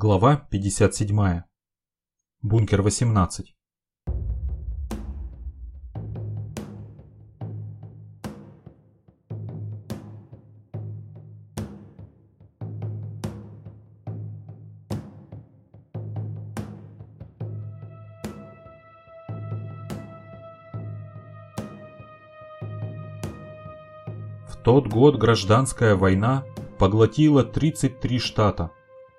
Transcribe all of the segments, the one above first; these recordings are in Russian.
Глава 57. Бункер 18. В тот год гражданская война поглотила 33 штата.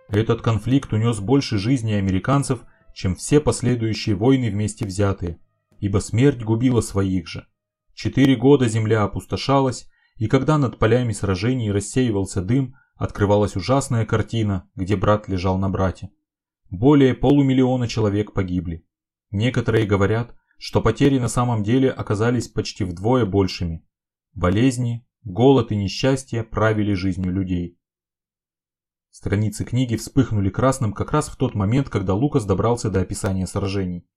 Этот конфликт унес больше жизней американцев, чем все последующие войны вместе взятые, ибо смерть губила своих же. Четыре года земля опустошалась, и когда над полями сражений рассеивался дым, открывалась ужасная картина, где брат лежал на брате. Более полумиллиона человек погибли. Некоторые говорят, что потери на самом деле оказались почти вдвое большими. Болезни, голод и несчастье правили жизнью людей. Страницы книги вспыхнули красным как раз в тот момент, когда Лукас добрался до описания сражений.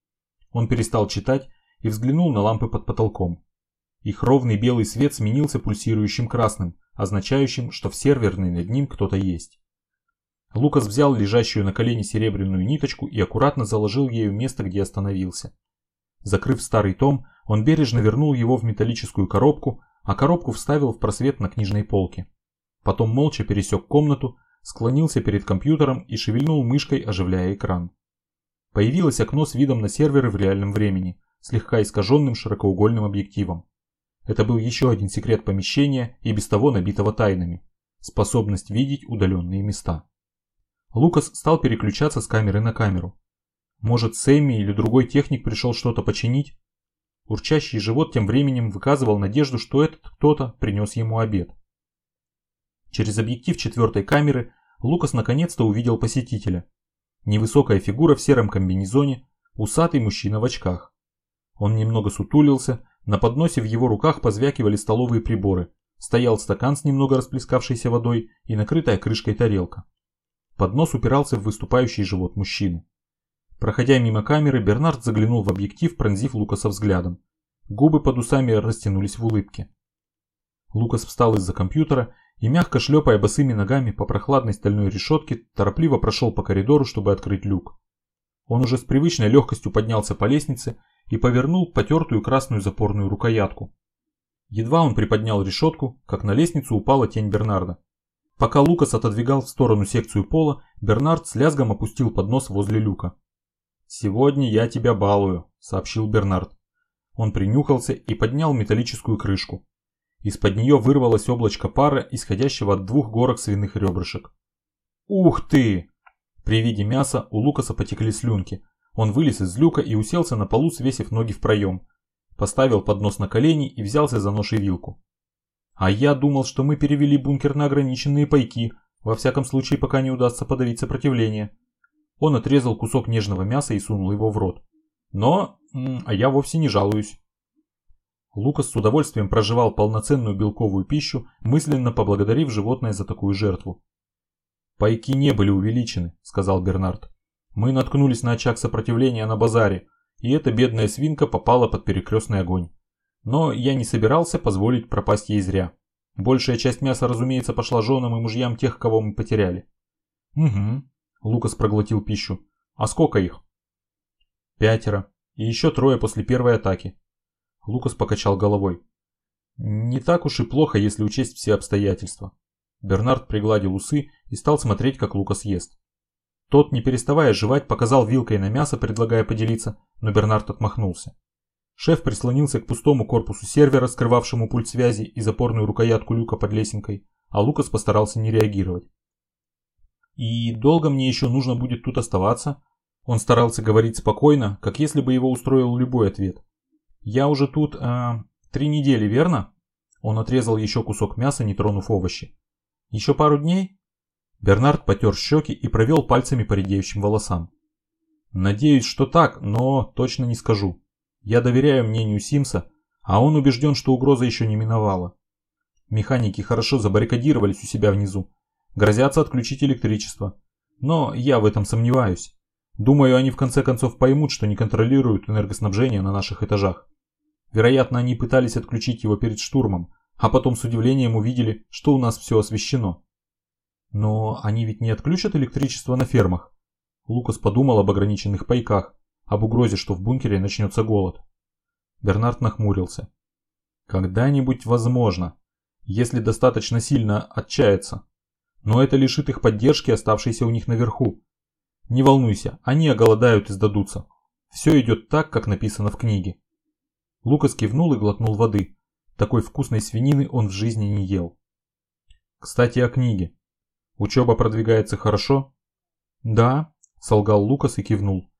Он перестал читать и взглянул на лампы под потолком. Их ровный белый свет сменился пульсирующим красным, означающим, что в серверной над ним кто-то есть. Лукас взял лежащую на колене серебряную ниточку и аккуратно заложил ею место, где остановился. Закрыв старый том, он бережно вернул его в металлическую коробку, а коробку вставил в просвет на книжной полке. Потом молча пересек комнату, склонился перед компьютером и шевельнул мышкой, оживляя экран. Появилось окно с видом на серверы в реальном времени, слегка искаженным широкоугольным объективом. Это был еще один секрет помещения и без того набитого тайнами – способность видеть удаленные места. Лукас стал переключаться с камеры на камеру. Может, Сэмми или другой техник пришел что-то починить? Урчащий живот тем временем выказывал надежду, что этот кто-то принес ему обед. Через объектив четвертой камеры Лукас наконец-то увидел посетителя. Невысокая фигура в сером комбинезоне, усатый мужчина в очках. Он немного сутулился, на подносе в его руках позвякивали столовые приборы, стоял стакан с немного расплескавшейся водой и накрытая крышкой тарелка. Поднос упирался в выступающий живот мужчины. Проходя мимо камеры, Бернард заглянул в объектив, пронзив Лукаса взглядом. Губы под усами растянулись в улыбке. Лукас встал из-за компьютера и, мягко шлепая босыми ногами по прохладной стальной решетке, торопливо прошел по коридору, чтобы открыть люк. Он уже с привычной легкостью поднялся по лестнице и повернул потертую красную запорную рукоятку. Едва он приподнял решетку, как на лестницу упала тень Бернарда. Пока Лукас отодвигал в сторону секцию пола, Бернард с лязгом опустил поднос возле люка. «Сегодня я тебя балую», — сообщил Бернард. Он принюхался и поднял металлическую крышку. Из-под нее вырвалось облачко пара, исходящего от двух горок свиных ребрышек. «Ух ты!» При виде мяса у Лукаса потекли слюнки. Он вылез из люка и уселся на полу, свесив ноги в проем. Поставил поднос на колени и взялся за нож и вилку. «А я думал, что мы перевели бункер на ограниченные пайки, во всяком случае, пока не удастся подавить сопротивление». Он отрезал кусок нежного мяса и сунул его в рот. «Но, а я вовсе не жалуюсь». Лукас с удовольствием проживал полноценную белковую пищу, мысленно поблагодарив животное за такую жертву. «Пайки не были увеличены», — сказал Бернард. «Мы наткнулись на очаг сопротивления на базаре, и эта бедная свинка попала под перекрестный огонь. Но я не собирался позволить пропасть ей зря. Большая часть мяса, разумеется, пошла женам и мужьям тех, кого мы потеряли». «Угу», — Лукас проглотил пищу. «А сколько их?» «Пятеро. И еще трое после первой атаки. Лукас покачал головой. Не так уж и плохо, если учесть все обстоятельства. Бернард пригладил усы и стал смотреть, как Лукас ест. Тот, не переставая жевать, показал вилкой на мясо, предлагая поделиться, но Бернард отмахнулся. Шеф прислонился к пустому корпусу сервера, скрывавшему пульт связи и запорную рукоятку люка под лесенкой, а Лукас постарался не реагировать. «И долго мне еще нужно будет тут оставаться?» Он старался говорить спокойно, как если бы его устроил любой ответ. Я уже тут э, три недели, верно? Он отрезал еще кусок мяса, не тронув овощи. Еще пару дней? Бернард потер щеки и провел пальцами по редеющим волосам. Надеюсь, что так, но точно не скажу. Я доверяю мнению Симса, а он убежден, что угроза еще не миновала. Механики хорошо забаррикадировались у себя внизу. Грозятся отключить электричество. Но я в этом сомневаюсь. Думаю, они в конце концов поймут, что не контролируют энергоснабжение на наших этажах. Вероятно, они пытались отключить его перед штурмом, а потом с удивлением увидели, что у нас все освещено. Но они ведь не отключат электричество на фермах. Лукас подумал об ограниченных пайках, об угрозе, что в бункере начнется голод. Бернард нахмурился. Когда-нибудь возможно, если достаточно сильно отчаяться. Но это лишит их поддержки, оставшейся у них наверху. Не волнуйся, они оголодают и сдадутся. Все идет так, как написано в книге. Лукас кивнул и глотнул воды. Такой вкусной свинины он в жизни не ел. Кстати, о книге. Учеба продвигается хорошо? Да, солгал Лукас и кивнул.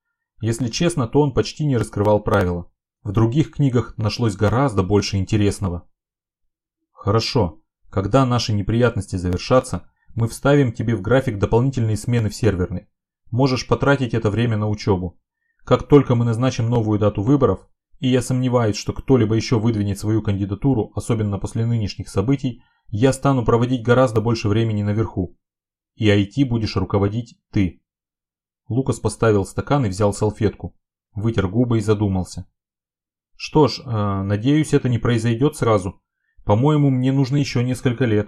Если честно, то он почти не раскрывал правила. В других книгах нашлось гораздо больше интересного. Хорошо. Когда наши неприятности завершатся, мы вставим тебе в график дополнительные смены в серверной. Можешь потратить это время на учебу. Как только мы назначим новую дату выборов, и я сомневаюсь, что кто-либо еще выдвинет свою кандидатуру, особенно после нынешних событий, я стану проводить гораздо больше времени наверху. И IT будешь руководить ты. Лукас поставил стакан и взял салфетку. Вытер губы и задумался. Что ж, э, надеюсь, это не произойдет сразу. По-моему, мне нужно еще несколько лет.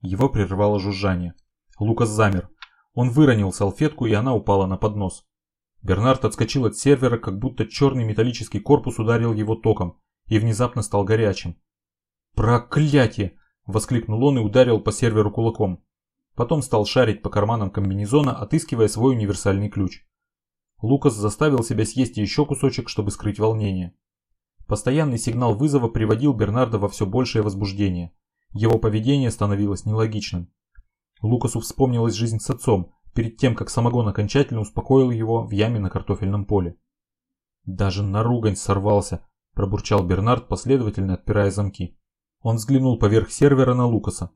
Его прервало жужжание. Лукас замер. Он выронил салфетку, и она упала на поднос. Бернард отскочил от сервера, как будто черный металлический корпус ударил его током и внезапно стал горячим. «Проклятие!» – воскликнул он и ударил по серверу кулаком. Потом стал шарить по карманам комбинезона, отыскивая свой универсальный ключ. Лукас заставил себя съесть еще кусочек, чтобы скрыть волнение. Постоянный сигнал вызова приводил Бернарда во все большее возбуждение. Его поведение становилось нелогичным. Лукасу вспомнилась жизнь с отцом, перед тем, как самогон окончательно успокоил его в яме на картофельном поле. «Даже на ругань сорвался», – пробурчал Бернард, последовательно отпирая замки. Он взглянул поверх сервера на Лукаса.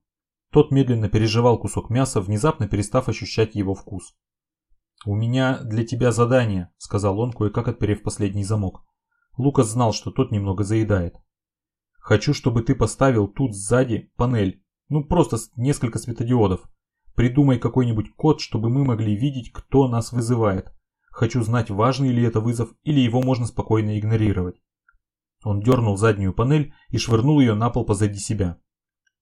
Тот медленно переживал кусок мяса, внезапно перестав ощущать его вкус. «У меня для тебя задание», – сказал он, кое-как отперев последний замок. Лукас знал, что тот немного заедает. «Хочу, чтобы ты поставил тут сзади панель, ну просто несколько светодиодов. Придумай какой-нибудь код, чтобы мы могли видеть, кто нас вызывает. Хочу знать, важный ли это вызов, или его можно спокойно игнорировать». Он дернул заднюю панель и швырнул ее на пол позади себя.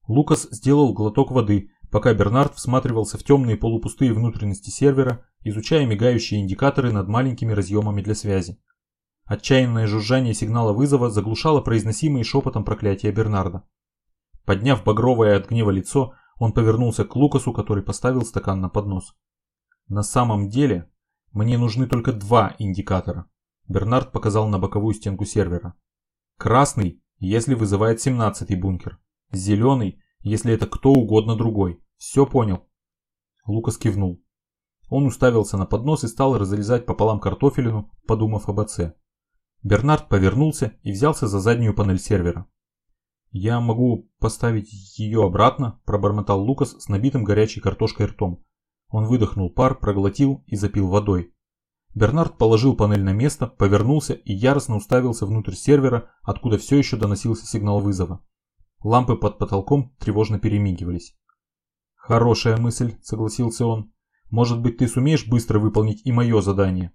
Лукас сделал глоток воды, пока Бернард всматривался в темные полупустые внутренности сервера, изучая мигающие индикаторы над маленькими разъемами для связи. Отчаянное жужжание сигнала вызова заглушало произносимые шепотом проклятия Бернарда. Подняв багровое от гнева лицо, он повернулся к Лукасу, который поставил стакан на поднос. «На самом деле, мне нужны только два индикатора», Бернард показал на боковую стенку сервера. «Красный, если вызывает 17-й бункер. Зеленый, если это кто угодно другой. Все понял?» Лукас кивнул. Он уставился на поднос и стал разрезать пополам картофелину, подумав об отце. Бернард повернулся и взялся за заднюю панель сервера. «Я могу поставить ее обратно», – пробормотал Лукас с набитым горячей картошкой ртом. Он выдохнул пар, проглотил и запил водой. Бернард положил панель на место, повернулся и яростно уставился внутрь сервера, откуда все еще доносился сигнал вызова. Лампы под потолком тревожно перемигивались. «Хорошая мысль», – согласился он. «Может быть, ты сумеешь быстро выполнить и мое задание?»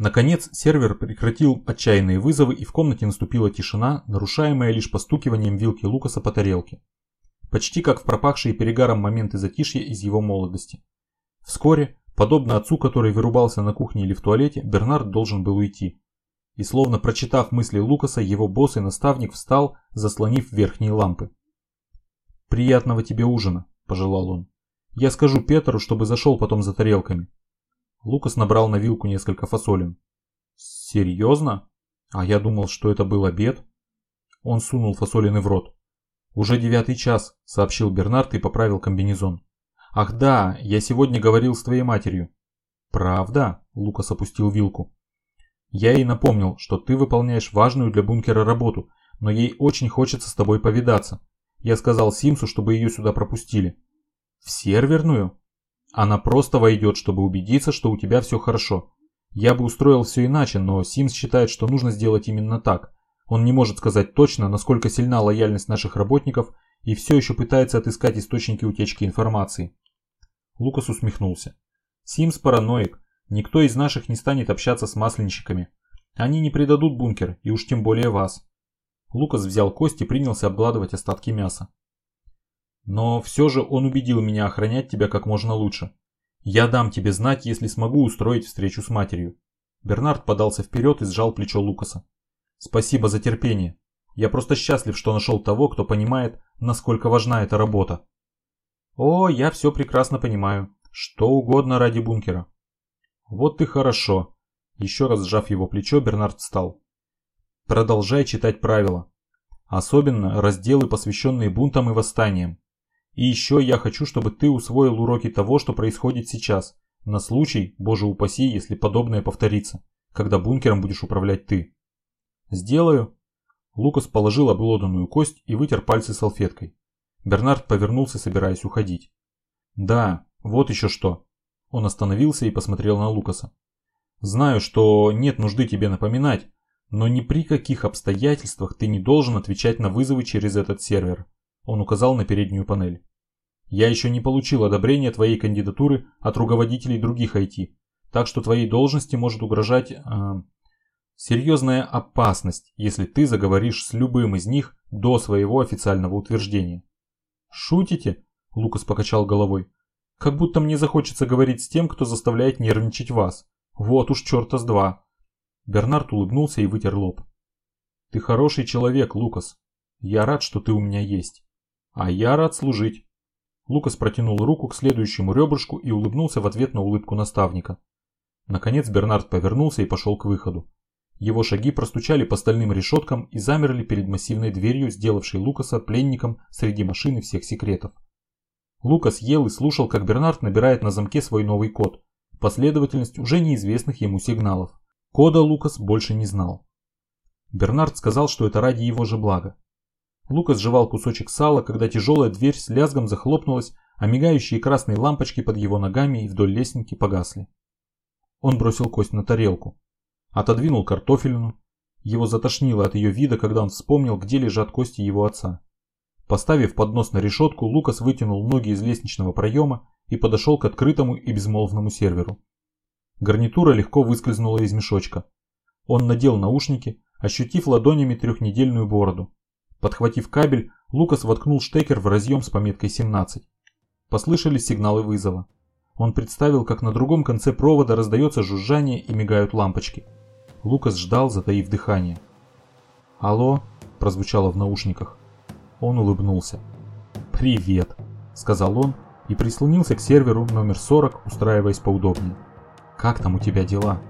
Наконец сервер прекратил отчаянные вызовы и в комнате наступила тишина, нарушаемая лишь постукиванием вилки Лукаса по тарелке. Почти как в пропахшие перегаром моменты затишья из его молодости. Вскоре, подобно отцу, который вырубался на кухне или в туалете, Бернард должен был уйти. И словно прочитав мысли Лукаса, его босс и наставник встал, заслонив верхние лампы. «Приятного тебе ужина», – пожелал он. «Я скажу Петру, чтобы зашел потом за тарелками. Лукас набрал на вилку несколько фасолин. «Серьезно? А я думал, что это был обед». Он сунул фасолины в рот. «Уже девятый час», — сообщил Бернард и поправил комбинезон. «Ах да, я сегодня говорил с твоей матерью». «Правда?» — Лукас опустил вилку. «Я ей напомнил, что ты выполняешь важную для бункера работу, но ей очень хочется с тобой повидаться. Я сказал Симсу, чтобы ее сюда пропустили». «В серверную?» Она просто войдет, чтобы убедиться, что у тебя все хорошо. Я бы устроил все иначе, но Симс считает, что нужно сделать именно так. Он не может сказать точно, насколько сильна лояльность наших работников и все еще пытается отыскать источники утечки информации. Лукас усмехнулся. Симс параноик. Никто из наших не станет общаться с масленщиками. Они не предадут бункер, и уж тем более вас. Лукас взял кость и принялся обгладывать остатки мяса. Но все же он убедил меня охранять тебя как можно лучше. Я дам тебе знать, если смогу устроить встречу с матерью. Бернард подался вперед и сжал плечо Лукаса. Спасибо за терпение. Я просто счастлив, что нашел того, кто понимает, насколько важна эта работа. О, я все прекрасно понимаю. Что угодно ради бункера. Вот ты хорошо. Еще раз сжав его плечо, Бернард встал. Продолжай читать правила. Особенно разделы, посвященные бунтам и восстаниям. И еще я хочу, чтобы ты усвоил уроки того, что происходит сейчас, на случай, боже упаси, если подобное повторится, когда бункером будешь управлять ты. Сделаю. Лукас положил облоданную кость и вытер пальцы салфеткой. Бернард повернулся, собираясь уходить. Да, вот еще что. Он остановился и посмотрел на Лукаса. Знаю, что нет нужды тебе напоминать, но ни при каких обстоятельствах ты не должен отвечать на вызовы через этот сервер. Он указал на переднюю панель. Я еще не получил одобрения твоей кандидатуры от руководителей других IT, так что твоей должности может угрожать э, серьезная опасность, если ты заговоришь с любым из них до своего официального утверждения. Шутите? Лукас покачал головой. Как будто мне захочется говорить с тем, кто заставляет нервничать вас. Вот уж черта с два. Бернард улыбнулся и вытер лоб. Ты хороший человек, Лукас. Я рад, что ты у меня есть. А я рад служить. Лукас протянул руку к следующему ребрышку и улыбнулся в ответ на улыбку наставника. Наконец Бернард повернулся и пошел к выходу. Его шаги простучали по стальным решеткам и замерли перед массивной дверью, сделавшей Лукаса пленником среди машины всех секретов. Лукас ел и слушал, как Бернард набирает на замке свой новый код, последовательность уже неизвестных ему сигналов. Кода Лукас больше не знал. Бернард сказал, что это ради его же блага. Лукас жевал кусочек сала, когда тяжелая дверь с лязгом захлопнулась, а мигающие красные лампочки под его ногами и вдоль лестницы погасли. Он бросил кость на тарелку. Отодвинул картофелину. Его затошнило от ее вида, когда он вспомнил, где лежат кости его отца. Поставив поднос на решетку, Лукас вытянул ноги из лестничного проема и подошел к открытому и безмолвному серверу. Гарнитура легко выскользнула из мешочка. Он надел наушники, ощутив ладонями трехнедельную бороду. Подхватив кабель, Лукас воткнул штекер в разъем с пометкой 17. Послышались сигналы вызова. Он представил, как на другом конце провода раздается жужжание и мигают лампочки. Лукас ждал, затаив дыхание. «Алло?» – прозвучало в наушниках. Он улыбнулся. «Привет!» – сказал он и прислонился к серверу номер 40, устраиваясь поудобнее. «Как там у тебя дела?»